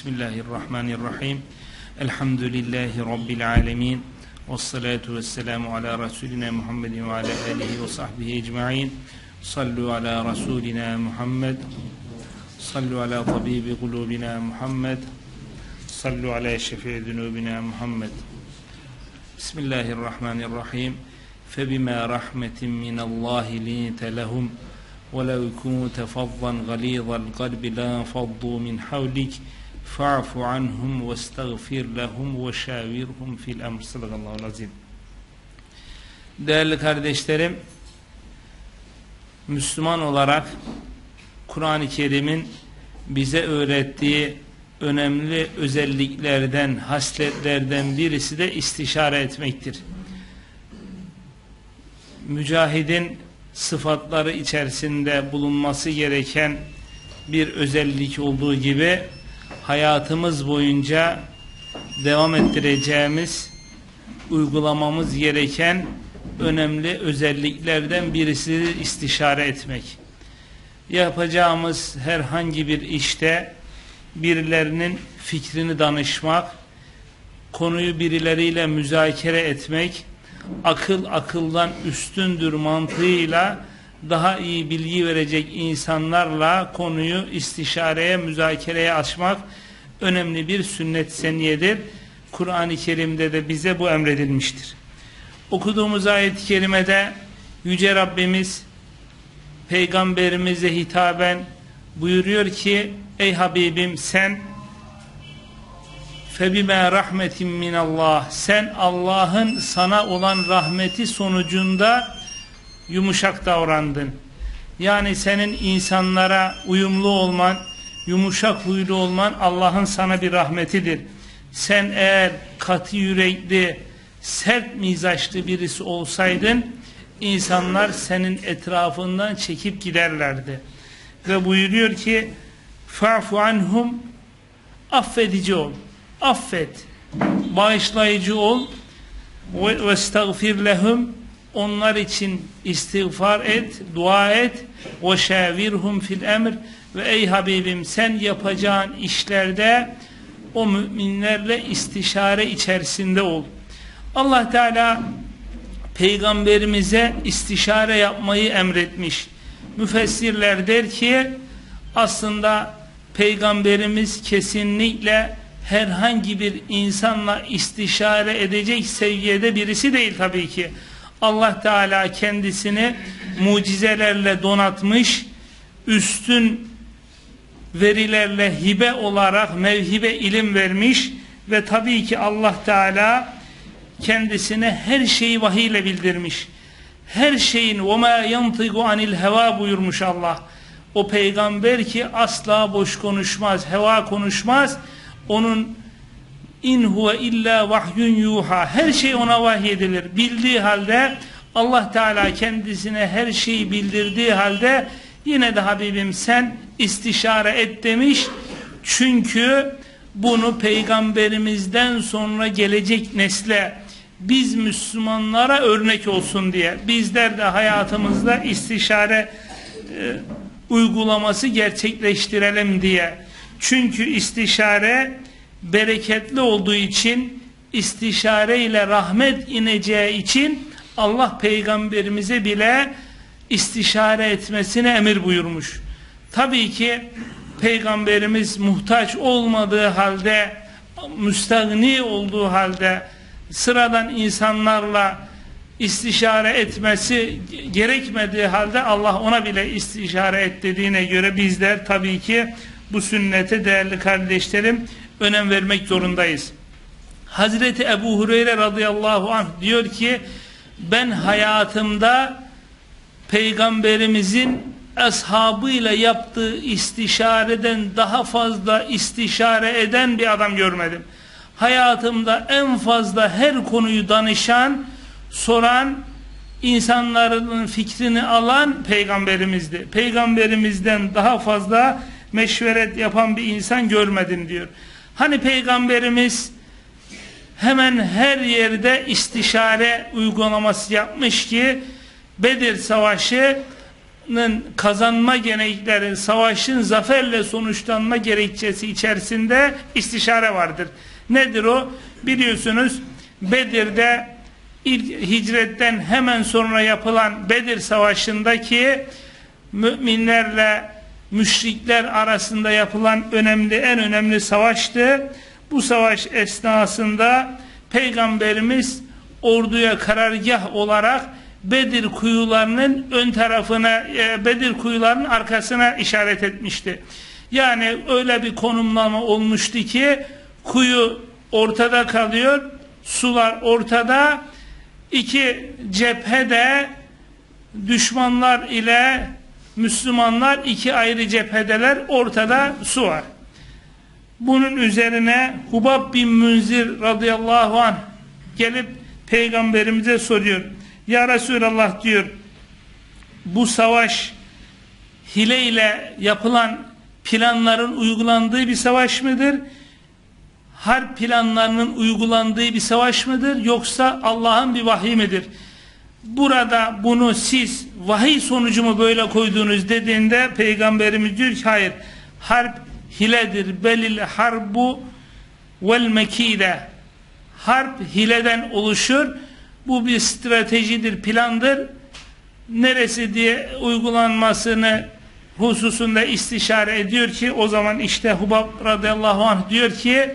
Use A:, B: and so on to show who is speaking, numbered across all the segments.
A: بسم الله الرحمن الرحيم الحمد لله رب العالمين والصلاة والسلام على رسولنا محمد وعلى آله وصحبه أجمعين صلوا على رسولنا محمد صلوا على طبيب قلوبنا محمد صلوا على شفيع ذنوبنا محمد بسم الله الرحمن الرحيم فبما رحمة من الله لنت لهم ولو كنت فظا غليظ القلب لانفضوا من حولك fa'fu anhum ve estağfir lehum ve şavirhum fil emr sallallahu azim değerli kardeşlerim Müslüman olarak Kur'an-ı Kerim'in bize öğrettiği önemli özelliklerden, hasletlerden birisi de istişare etmektir. Mücahidin sıfatları içerisinde bulunması gereken bir özellik olduğu gibi hayatımız boyunca devam ettireceğimiz uygulamamız gereken önemli özelliklerden birisi istişare etmek. Yapacağımız herhangi bir işte birilerinin fikrini danışmak, konuyu birileriyle müzakere etmek, akıl akıldan üstündür mantığıyla daha iyi bilgi verecek insanlarla konuyu istişareye, müzakereye açmak önemli bir sünnet seniyedir. Kur'an-ı Kerim'de de bize bu emredilmiştir. Okuduğumuz ayet-i kerimede Yüce Rabbimiz Peygamberimize hitaben buyuruyor ki Ey Habibim sen febime rahmetin minallah sen Allah'ın sana olan rahmeti sonucunda yumuşak davrandın. Yani senin insanlara uyumlu olman, yumuşak huylu olman Allah'ın sana bir rahmetidir. Sen eğer katı yürekli, sert mizaçlı birisi olsaydın, insanlar senin etrafından çekip giderlerdi. Ve buyuruyor ki, fa'fu anhum, affedici ol, affet, bağışlayıcı ol, estağfir lehum, onlar için istiğfar et, dua et ve şavirhum fil emr ve ey Habibim sen yapacağın işlerde o müminlerle istişare içerisinde ol. Allah Teala peygamberimize istişare yapmayı emretmiş. Müfessirler der ki aslında peygamberimiz kesinlikle herhangi bir insanla istişare edecek seviyede birisi değil tabii ki. Allah Teala kendisini mucizelerle donatmış, üstün verilerle hibe olarak mevhibe ilim vermiş ve tabii ki Allah Teala kendisine her şeyi vahiy ile bildirmiş. Her şeyin وَمَا يَنْطِقُ عَنِ الْهَوَى buyurmuş Allah. O peygamber ki asla boş konuşmaz, heva konuşmaz. Onun İn huve illa vahyun yuha. Her şey ona vahyedilir. Bildiği halde Allah Teala kendisine her şeyi bildirdiği halde yine de Habibim sen istişare et demiş. Çünkü bunu peygamberimizden sonra gelecek nesle biz Müslümanlara örnek olsun diye bizler de hayatımızda istişare e, uygulaması gerçekleştirelim diye. Çünkü istişare bereketli olduğu için istişare ile rahmet ineceği için Allah peygamberimize bile istişare etmesine emir buyurmuş. Tabii ki peygamberimiz muhtaç olmadığı halde müstahni olduğu halde sıradan insanlarla istişare etmesi gerekmediği halde Allah ona bile istişare et dediğine göre bizler tabii ki bu sünnete değerli kardeşlerim önem vermek zorundayız. Hazreti Ebu Hureyre radıyallahu anh diyor ki ben hayatımda peygamberimizin ashabıyla yaptığı istişareden daha fazla istişare eden bir adam görmedim. Hayatımda en fazla her konuyu danışan, soran, insanların fikrini alan peygamberimizdi. Peygamberimizden daha fazla meşveret yapan bir insan görmedim diyor. Hani peygamberimiz hemen her yerde istişare uygulaması yapmış ki Bedir Savaşı savaşın kazanma gerekleri, savaşın zaferle sonuçlanma gerekçesi içerisinde istişare vardır. Nedir o? Biliyorsunuz Bedir'de ilk hicretten hemen sonra yapılan Bedir Savaşı'ndaki müminlerle müşrikler arasında yapılan önemli en önemli savaştı. Bu savaş esnasında Peygamberimiz orduya karargah olarak Bedir kuyularının ön tarafına, e, Bedir kuyularının arkasına işaret etmişti. Yani öyle bir konumlama olmuştu ki kuyu ortada kalıyor, sular ortada, iki cephede düşmanlar ile Müslümanlar iki ayrı cephedeler, ortada su var. Bunun üzerine Hubab bin Münzir radıyallahu anh gelip peygamberimize soruyor. Ya Resulallah diyor bu savaş hile ile yapılan planların uygulandığı bir savaş mıdır? Harp planlarının uygulandığı bir savaş mıdır? Yoksa Allah'ın bir vahiy midir? Burada bunu siz vahiy sonucu mu böyle koydunuz dediğinde peygamberimiz diyor ki hayır harp hiledir. Belil harbu vel mekide. Harp hileden oluşur. Bu bir stratejidir, plandır. Neresi diye uygulanmasını hususunda istişare ediyor ki o zaman işte Hubab radıyallahu anh diyor ki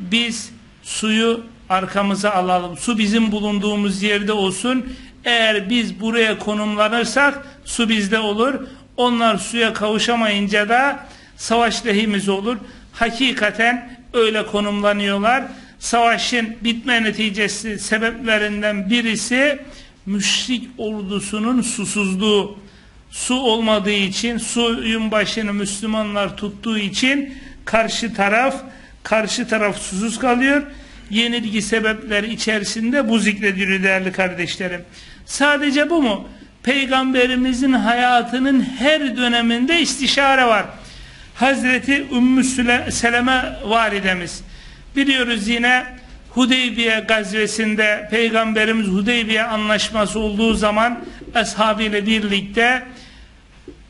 A: biz suyu arkamıza alalım. Su bizim bulunduğumuz yerde olsun. Eğer biz buraya konumlanırsak su bizde olur. Onlar suya kavuşamayınca da savaş lehimiz olur. Hakikaten öyle konumlanıyorlar savaşın bitme neticesi sebeplerinden birisi müşrik ordusunun susuzluğu. Su olmadığı için, suyun başını Müslümanlar tuttuğu için karşı taraf karşı taraf susuz kalıyor. Yenilgi sebepleri içerisinde bu zikrediliyor değerli kardeşlerim. Sadece bu mu? Peygamberimizin hayatının her döneminde istişare var. Hazreti Ümmü Seleme validemiz Biliyoruz yine Hudeybiye gazvesinde Peygamberimiz Hudeybiye anlaşması olduğu zaman ashabıyla birlikte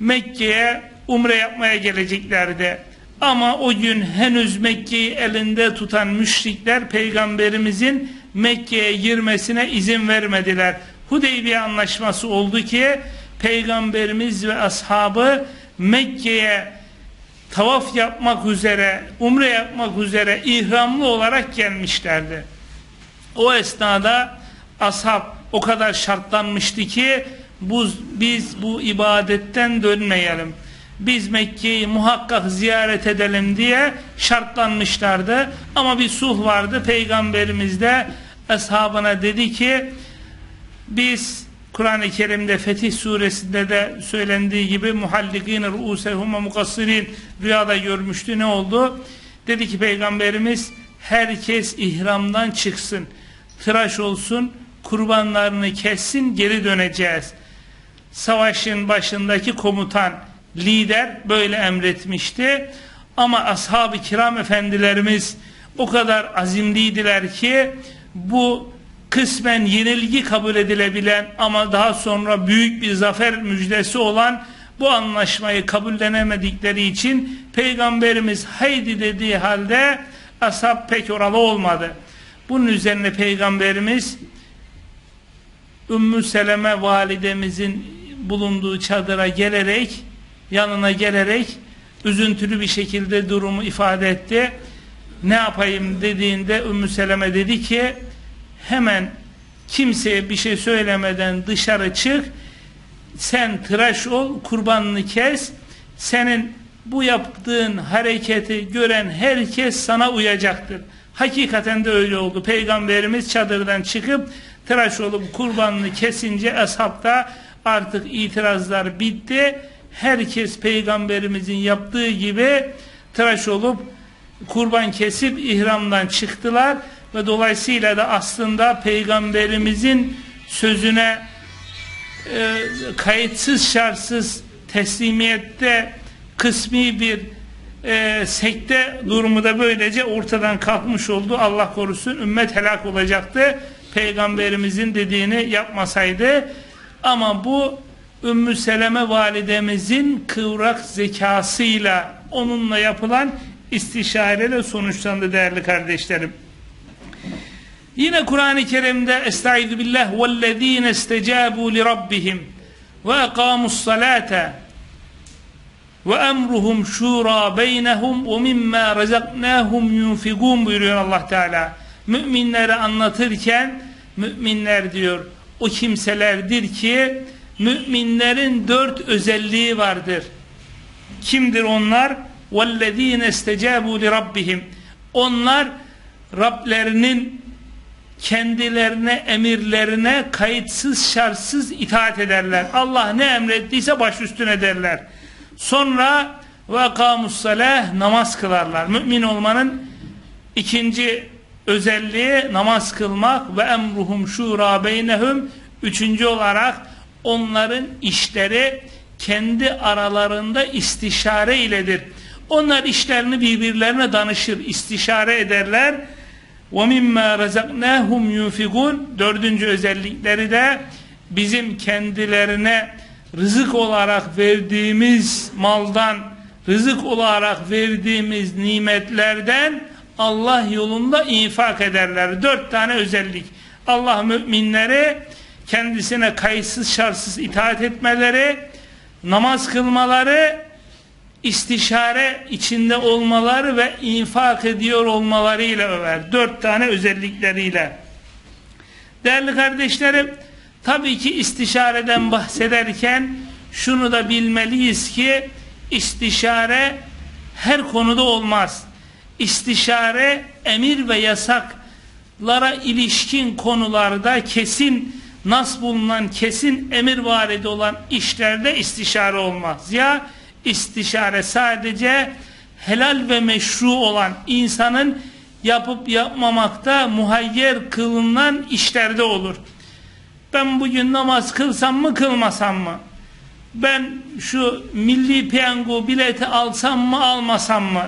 A: Mekke'ye umre yapmaya geleceklerdi. Ama o gün henüz Mekke'yi elinde tutan müşrikler Peygamberimizin Mekke'ye girmesine izin vermediler. Hudeybiye anlaşması oldu ki Peygamberimiz ve ashabı Mekke'ye tavaf yapmak üzere, umre yapmak üzere ihramlı olarak gelmişlerdi. O esnada ashab o kadar şartlanmıştı ki bu, biz bu ibadetten dönmeyelim. Biz Mekke'yi muhakkak ziyaret edelim diye şartlanmışlardı. Ama bir sulh vardı. Peygamberimiz de ashabına dedi ki biz Kur'an-ı Kerim'de Fetih suresinde de söylendiği gibi muhallikine ru'usehum ve mukassirin rüyada görmüştü. Ne oldu? Dedi ki Peygamberimiz herkes ihramdan çıksın. Tıraş olsun, kurbanlarını kessin, geri döneceğiz. Savaşın başındaki komutan, lider böyle emretmişti. Ama ashab-ı kiram efendilerimiz o kadar azimliydiler ki bu kısmen yenilgi kabul edilebilen ama daha sonra büyük bir zafer müjdesi olan bu anlaşmayı kabullenemedikleri için Peygamberimiz haydi dediği halde ashab pek oralı olmadı. Bunun üzerine Peygamberimiz Ümmü Seleme validemizin bulunduğu çadıra gelerek yanına gelerek üzüntülü bir şekilde durumu ifade etti. Ne yapayım dediğinde Ümmü Seleme dedi ki hemen kimseye bir şey söylemeden dışarı çık. Sen tıraş ol kurbanını kes. Senin bu yaptığın hareketi gören herkes sana uyacaktır. Hakikaten de öyle oldu. Peygamberimiz çadırdan çıkıp tıraş olup kurbanını kesince ashabta artık itirazlar bitti herkes peygamberimizin yaptığı gibi tıraş olup kurban kesip ihramdan çıktılar ve dolayısıyla da aslında peygamberimizin sözüne e, kayıtsız şartsız teslimiyette kısmi bir e, sekte durumu da böylece ortadan kalkmış oldu. Allah korusun ümmet helak olacaktı. Peygamberimizin dediğini yapmasaydı ama bu Ümmü Seleme validemizin kıvrak zekasıyla onunla yapılan istişareyle sonuçlandı değerli kardeşlerim. Yine Kur'an-ı Kerim'de Estaizu billah vellezine estecabu li rabbihim ve ekamus salate ve emruhum şura beynehum ve mimma razaknahum yunfigun buyuruyor Allah Teala. Müminleri anlatırken müminler diyor o kimselerdir ki müminlerin dört özelliği vardır. Kimdir onlar? وَالَّذ۪ينَ اسْتَجَابُوا لِرَبِّهِمْ Onlar Rablerinin kendilerine emirlerine kayıtsız şartsız itaat ederler. Allah ne emrettiyse baş üstüne derler. Sonra ve kamussalah namaz kılarlar. Mümin olmanın ikinci özelliği namaz kılmak ve emruhum şura beynehum üçüncü olarak onların işleri kendi aralarında istişare iledir. Onlar işlerini birbirlerine danışır, istişare ederler. وَمِمَّا رَزَقْنَاهُمْ يُنْفِقُونَ Dördüncü özellikleri de bizim kendilerine rızık olarak verdiğimiz maldan, rızık olarak verdiğimiz nimetlerden Allah yolunda infak ederler. Dört tane özellik. Allah müminleri kendisine kayıtsız şartsız itaat etmeleri, namaz kılmaları, istişare içinde olmaları ve infak ediyor olmalarıyla över. Dört tane özellikleriyle. Değerli kardeşlerim, tabii ki istişareden bahsederken şunu da bilmeliyiz ki istişare her konuda olmaz. İstişare emir ve yasaklara ilişkin konularda kesin nas bulunan kesin emir varidi olan işlerde istişare olmaz. Ya istişare sadece helal ve meşru olan insanın yapıp yapmamakta muhayyer kılınan işlerde olur. Ben bugün namaz kılsam mı kılmasam mı? Ben şu milli piyango bileti alsam mı almasam mı?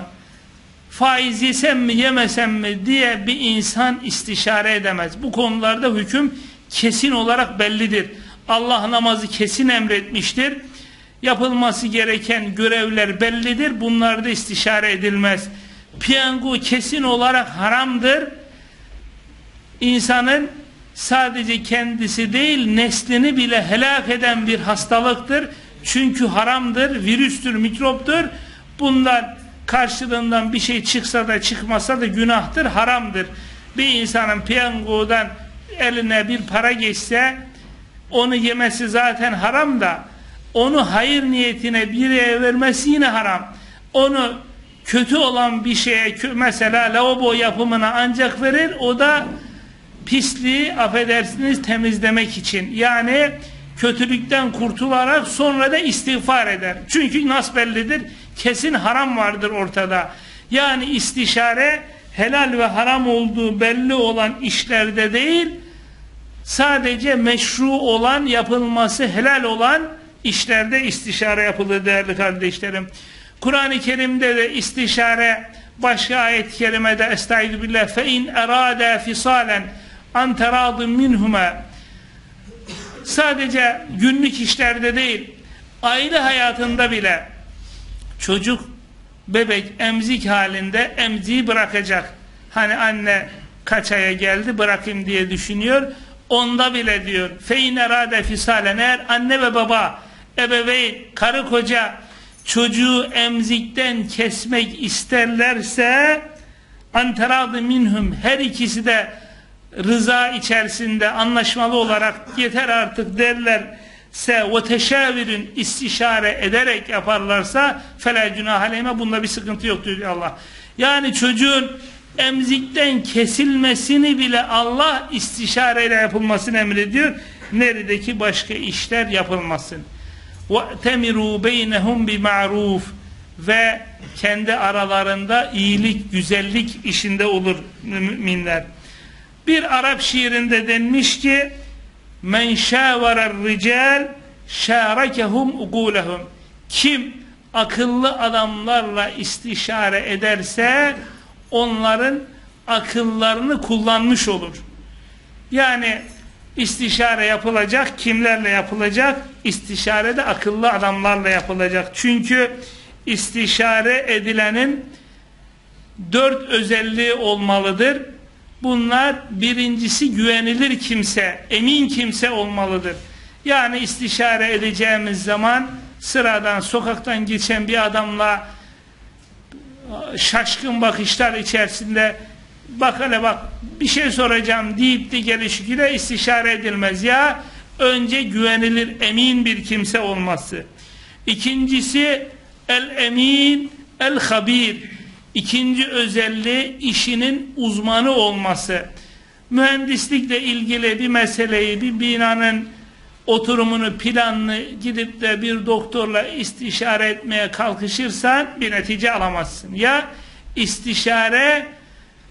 A: Faiz yesem mi yemesem mi diye bir insan istişare edemez. Bu konularda hüküm kesin olarak bellidir. Allah namazı kesin emretmiştir yapılması gereken görevler bellidir. Bunlarda istişare edilmez. Piyango kesin olarak haramdır. İnsanın sadece kendisi değil neslini bile helak eden bir hastalıktır. Çünkü haramdır, virüstür, mikroptur. Bunlar karşılığından bir şey çıksa da çıkmasa da günahtır, haramdır. Bir insanın piyangodan eline bir para geçse onu yemesi zaten haram da onu hayır niyetine bireye vermesi yine haram. Onu kötü olan bir şeye mesela lavabo yapımına ancak verir o da pisliği affedersiniz temizlemek için. Yani kötülükten kurtularak sonra da istiğfar eder. Çünkü nas bellidir. Kesin haram vardır ortada. Yani istişare helal ve haram olduğu belli olan işlerde değil sadece meşru olan yapılması helal olan işlerde istişare yapılır değerli kardeşlerim. Kur'an-ı Kerim'de de istişare başka ayet-i kerimede estaizu billah fe in erade fisalen an minhuma sadece günlük işlerde değil aile hayatında bile çocuk bebek emzik halinde emziği bırakacak. Hani anne kaç aya geldi bırakayım diye düşünüyor. Onda bile diyor fe in erade fisalen eğer anne ve baba ebeveyn, karı koca çocuğu emzikten kesmek isterlerse anteradı minhum. Her ikisi de rıza içerisinde anlaşmalı olarak yeter artık derlerse ve teşavirin istişare ederek yaparlarsa felâ günah aleyhime bunda bir sıkıntı yok diyor Allah. Yani çocuğun emzikten kesilmesini bile Allah istişareyle yapılmasını emrediyor. Neredeki başka işler yapılmasın. وَاَتَمِرُوا بَيْنَهُمْ بِمَعْرُوفٍ ve kendi aralarında iyilik, güzellik işinde olur müminler. Bir Arap şiirinde denmiş ki men şâverer rical şârekehum ukulehum kim akıllı adamlarla istişare ederse onların akıllarını kullanmış olur. Yani İstişare yapılacak. Kimlerle yapılacak? İstişare de akıllı adamlarla yapılacak. Çünkü istişare edilenin dört özelliği olmalıdır. Bunlar birincisi güvenilir kimse, emin kimse olmalıdır. Yani istişare edeceğimiz zaman sıradan sokaktan geçen bir adamla şaşkın bakışlar içerisinde bak hele bak bir şey soracağım deyip de gelişiyle istişare edilmez. Ya önce güvenilir emin bir kimse olması. İkincisi el emin el habir. İkinci özelliği işinin uzmanı olması. Mühendislikle ilgili bir meseleyi bir binanın oturumunu planını gidip de bir doktorla istişare etmeye kalkışırsan bir netice alamazsın. Ya istişare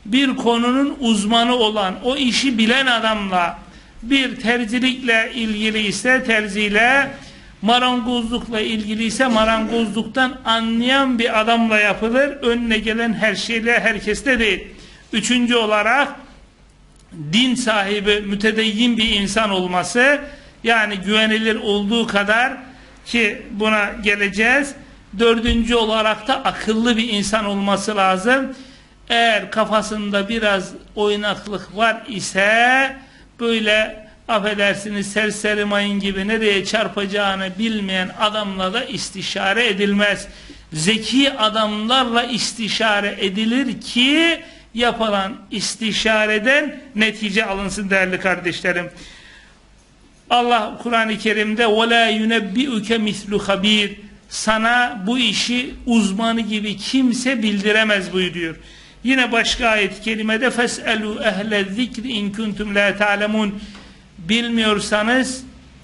A: bir konunun uzmanı olan o işi bilen adamla bir terzilikle ilgili ise terziyle marangozlukla ilgili ise marangozluktan anlayan bir adamla yapılır. Önüne gelen her şeyle herkeste değil. Üçüncü olarak din sahibi mütedeyyin bir insan olması yani güvenilir olduğu kadar ki buna geleceğiz. Dördüncü olarak da akıllı bir insan olması lazım. Eğer kafasında biraz oynaklık var ise böyle affedersiniz serseri mayın gibi nereye çarpacağını bilmeyen adamla da istişare edilmez. Zeki adamlarla istişare edilir ki yapılan istişareden netice alınsın değerli kardeşlerim. Allah Kur'an-ı Kerim'de وَلَا يُنَبِّئُكَ مِثْلُ خَب۪يرٍ Sana bu işi uzmanı gibi kimse bildiremez buyuruyor. Yine başka ayet-i kerimede فَاسْأَلُوا اَهْلَ الذِّكْرِ اِنْ كُنْتُمْ لَا تَعْلَمُونَ Bilmiyorsanız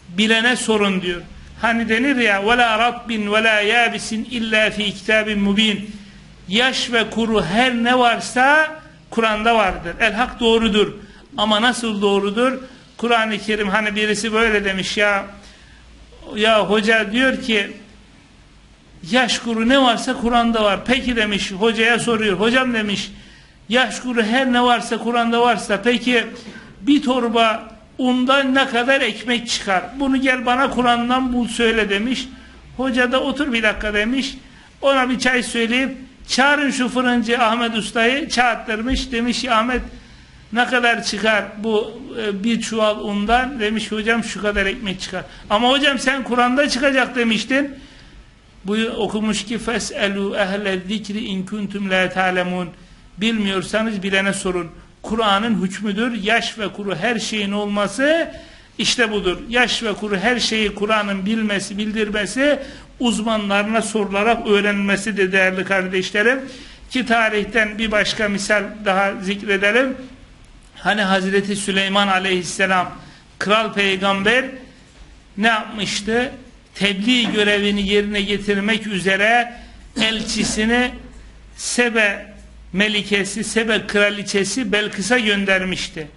A: bilene sorun diyor. Hani denir ya وَلَا رَبٍ وَلَا يَابِسٍ اِلَّا ف۪ي كِتَابٍ مُب۪ينٍ Yaş ve kuru her ne varsa Kur'an'da vardır. El hak doğrudur. Ama nasıl doğrudur? Kur'an-ı Kerim hani birisi böyle demiş ya ya hoca diyor ki yaş kuru ne varsa Kur'an'da var. Peki demiş hocaya soruyor. Hocam demiş yaş kuru her ne varsa Kur'an'da varsa peki bir torba undan ne kadar ekmek çıkar? Bunu gel bana Kur'an'dan bul söyle demiş. Hoca da otur bir dakika demiş. Ona bir çay söyleyip çağırın şu fırıncı Ahmet Usta'yı çağırtırmış. Demiş Ahmet ne kadar çıkar bu e, bir çuval undan? Demiş hocam şu kadar ekmek çıkar. Ama hocam sen Kur'an'da çıkacak demiştin. Bu okumuş ki feselu ehle zikri in kuntum la ta'lemun. Bilmiyorsanız bilene sorun. Kur'an'ın hükmüdür. Yaş ve kuru her şeyin olması işte budur. Yaş ve kuru her şeyi Kur'an'ın bilmesi, bildirmesi uzmanlarına sorularak öğrenmesi de değerli kardeşlerim. Ki tarihten bir başka misal daha zikredelim. Hani Hazreti Süleyman aleyhisselam kral peygamber ne yapmıştı? Tebliğ görevini yerine getirmek üzere elçisini Sebe melikesi, Sebe kraliçesi Belkıs'a göndermişti.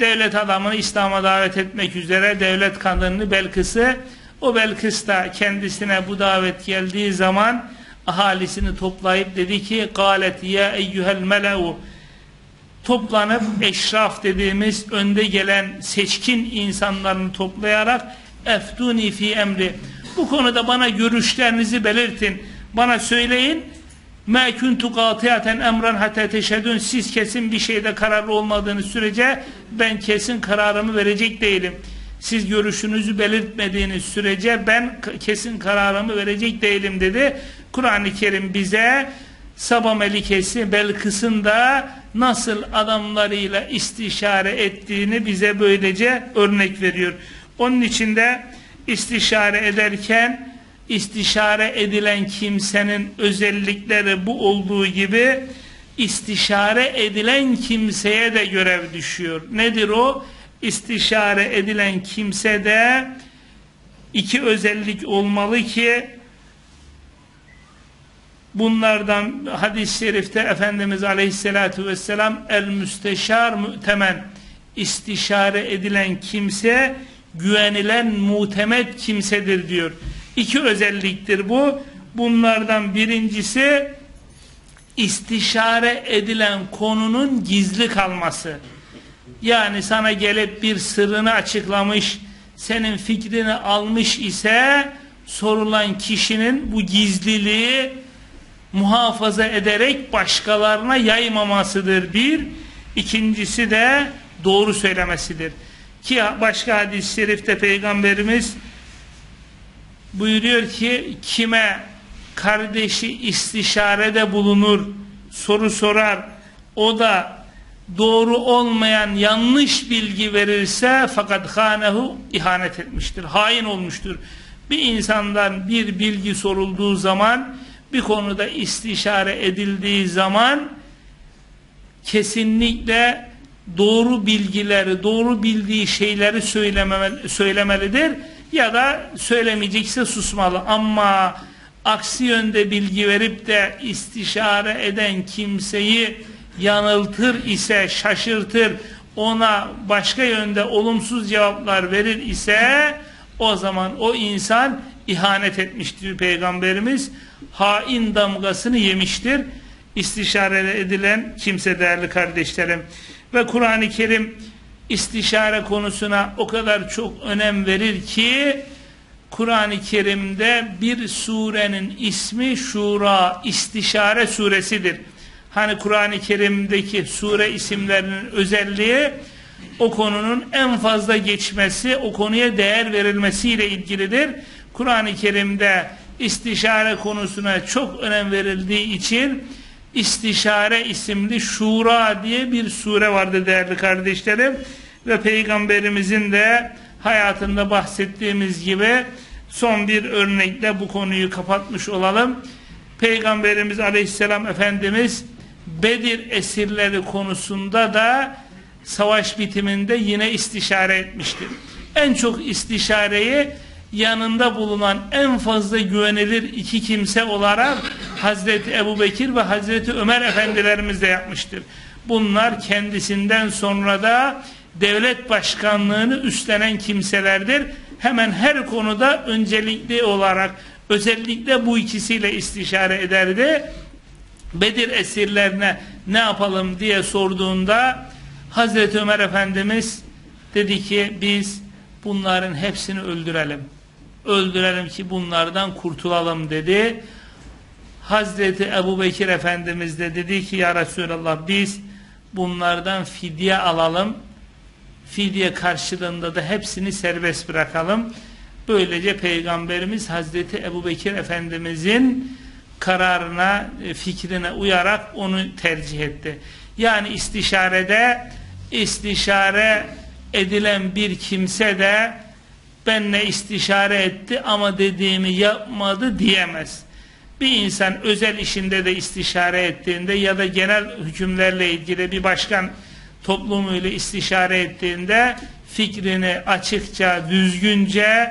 A: Devlet adamını İslam'a davet etmek üzere devlet kadınını Belkıs'ı o Belkıs da kendisine bu davet geldiği zaman ahalisini toplayıp dedi ki galet ya eyyuhel mele'u toplanıp eşraf dediğimiz önde gelen seçkin insanlarını toplayarak eftuni fi emri. Bu konuda bana görüşlerinizi belirtin bana söyleyin ma kuntu qati'aten emran hatta teşhedun siz kesin bir şeyde kararlı olmadığınız sürece ben kesin kararımı verecek değilim siz görüşünüzü belirtmediğiniz sürece ben kesin kararımı verecek değilim dedi Kur'an-ı Kerim bize Saba Melikesi Belkıs'ın da nasıl adamlarıyla istişare ettiğini bize böylece örnek veriyor. Onun için de istişare ederken istişare edilen kimsenin özellikleri bu olduğu gibi istişare edilen kimseye de görev düşüyor. Nedir o? İstişare edilen kimsede iki özellik olmalı ki Bunlardan hadis-i şerifte Efendimiz Aleyhisselatü Vesselam el müsteşar mütemen istişare edilen kimse güvenilen mutemet kimsedir diyor. İki özelliktir bu. Bunlardan birincisi istişare edilen konunun gizli kalması. yani sana gelip bir sırrını açıklamış, senin fikrini almış ise sorulan kişinin bu gizliliği muhafaza ederek başkalarına yaymamasıdır bir. İkincisi de doğru söylemesidir. Ki başka hadis-i şerifte Peygamberimiz buyuruyor ki kime kardeşi istişarede bulunur, soru sorar, o da doğru olmayan yanlış bilgi verirse fakat hanehu ihanet etmiştir, hain olmuştur. Bir insandan bir bilgi sorulduğu zaman, bir konuda istişare edildiği zaman kesinlikle doğru bilgileri, doğru bildiği şeyleri söylemeli, söylemelidir ya da söylemeyecekse susmalı. Ama aksi yönde bilgi verip de istişare eden kimseyi yanıltır ise, şaşırtır, ona başka yönde olumsuz cevaplar verir ise o zaman o insan ihanet etmiştir Peygamberimiz. Hain damgasını yemiştir. İstişare edilen kimse değerli kardeşlerim. Ve Kur'an-ı Kerim istişare konusuna o kadar çok önem verir ki Kur'an-ı Kerim'de bir surenin ismi Şura, istişare suresidir. Hani Kur'an-ı Kerim'deki sure isimlerinin özelliği o konunun en fazla geçmesi, o konuya değer verilmesiyle ilgilidir. Kur'an-ı Kerim'de istişare konusuna çok önem verildiği için İstişare isimli Şura diye bir sure vardı değerli kardeşlerim. Ve Peygamberimizin de hayatında bahsettiğimiz gibi son bir örnekle bu konuyu kapatmış olalım. Peygamberimiz Aleyhisselam Efendimiz Bedir esirleri konusunda da savaş bitiminde yine istişare etmiştir. En çok istişareyi yanında bulunan en fazla güvenilir iki kimse olarak Hazreti Ebu Bekir ve Hazreti Ömer efendilerimiz de yapmıştır. Bunlar kendisinden sonra da devlet başkanlığını üstlenen kimselerdir. Hemen her konuda öncelikli olarak özellikle bu ikisiyle istişare ederdi. Bedir esirlerine ne yapalım diye sorduğunda Hazreti Ömer Efendimiz dedi ki biz bunların hepsini öldürelim öldürelim ki bunlardan kurtulalım dedi. Hazreti Ebu Bekir Efendimiz de dedi ki ya Resulallah biz bunlardan fidye alalım. Fidye karşılığında da hepsini serbest bırakalım. Böylece Peygamberimiz Hazreti Ebu Bekir Efendimizin kararına, e, fikrine uyarak onu tercih etti. Yani istişarede istişare edilen bir kimse de benle istişare etti ama dediğimi yapmadı diyemez. Bir insan özel işinde de istişare ettiğinde ya da genel hükümlerle ilgili bir başkan toplumuyla istişare ettiğinde fikrini açıkça, düzgünce,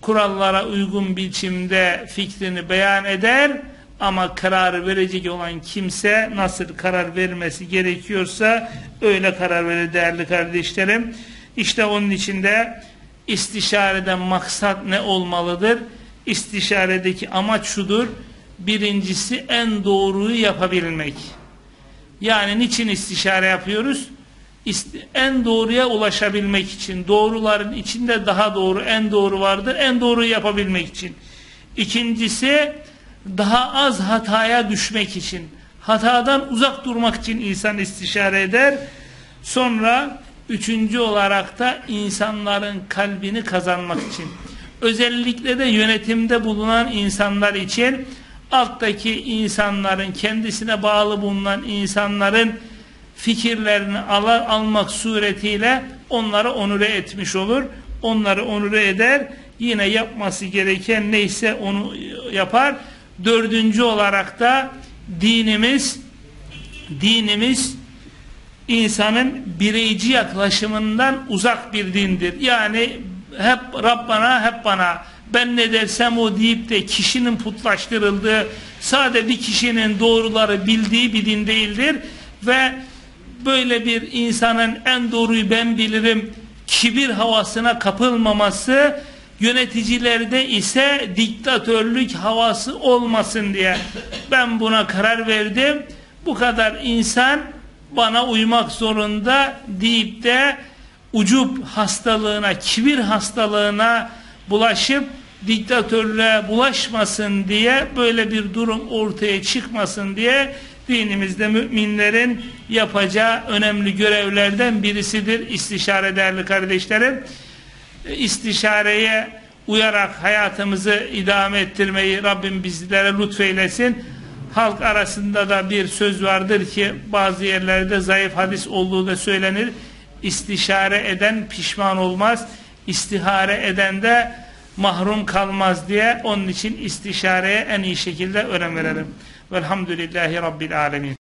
A: kurallara uygun biçimde fikrini beyan eder ama kararı verecek olan kimse nasıl karar vermesi gerekiyorsa öyle karar verir değerli kardeşlerim. İşte onun içinde İstişareden maksat ne olmalıdır? İstişaredeki amaç şudur. Birincisi en doğruyu yapabilmek. Yani niçin istişare yapıyoruz? En doğruya ulaşabilmek için. Doğruların içinde daha doğru, en doğru vardır. En doğruyu yapabilmek için. İkincisi daha az hataya düşmek için. Hatadan uzak durmak için insan istişare eder. Sonra Üçüncü olarak da insanların kalbini kazanmak için. Özellikle de yönetimde bulunan insanlar için alttaki insanların kendisine bağlı bulunan insanların fikirlerini al almak suretiyle onları onure etmiş olur. Onları onure eder. Yine yapması gereken neyse onu yapar. Dördüncü olarak da dinimiz dinimiz insanın bireyci yaklaşımından uzak bir dindir. Yani hep Rabbana hep bana ben ne dersem o deyip de kişinin putlaştırıldığı sade bir kişinin doğruları bildiği bir din değildir. Ve böyle bir insanın en doğruyu ben bilirim kibir havasına kapılmaması yöneticilerde ise diktatörlük havası olmasın diye. Ben buna karar verdim. Bu kadar insan bana uymak zorunda deyip de ucup hastalığına, kibir hastalığına bulaşıp diktatörlüğe bulaşmasın diye böyle bir durum ortaya çıkmasın diye dinimizde müminlerin yapacağı önemli görevlerden birisidir istişare değerli kardeşlerim. İstişareye uyarak hayatımızı idame ettirmeyi Rabbim bizlere lütfeylesin. Halk arasında da bir söz vardır ki bazı yerlerde zayıf hadis olduğu da söylenir. İstişare eden pişman olmaz. İstihare eden de mahrum kalmaz diye onun için istişareye en iyi şekilde önem verelim. Velhamdülillahi Rabbil Alemin.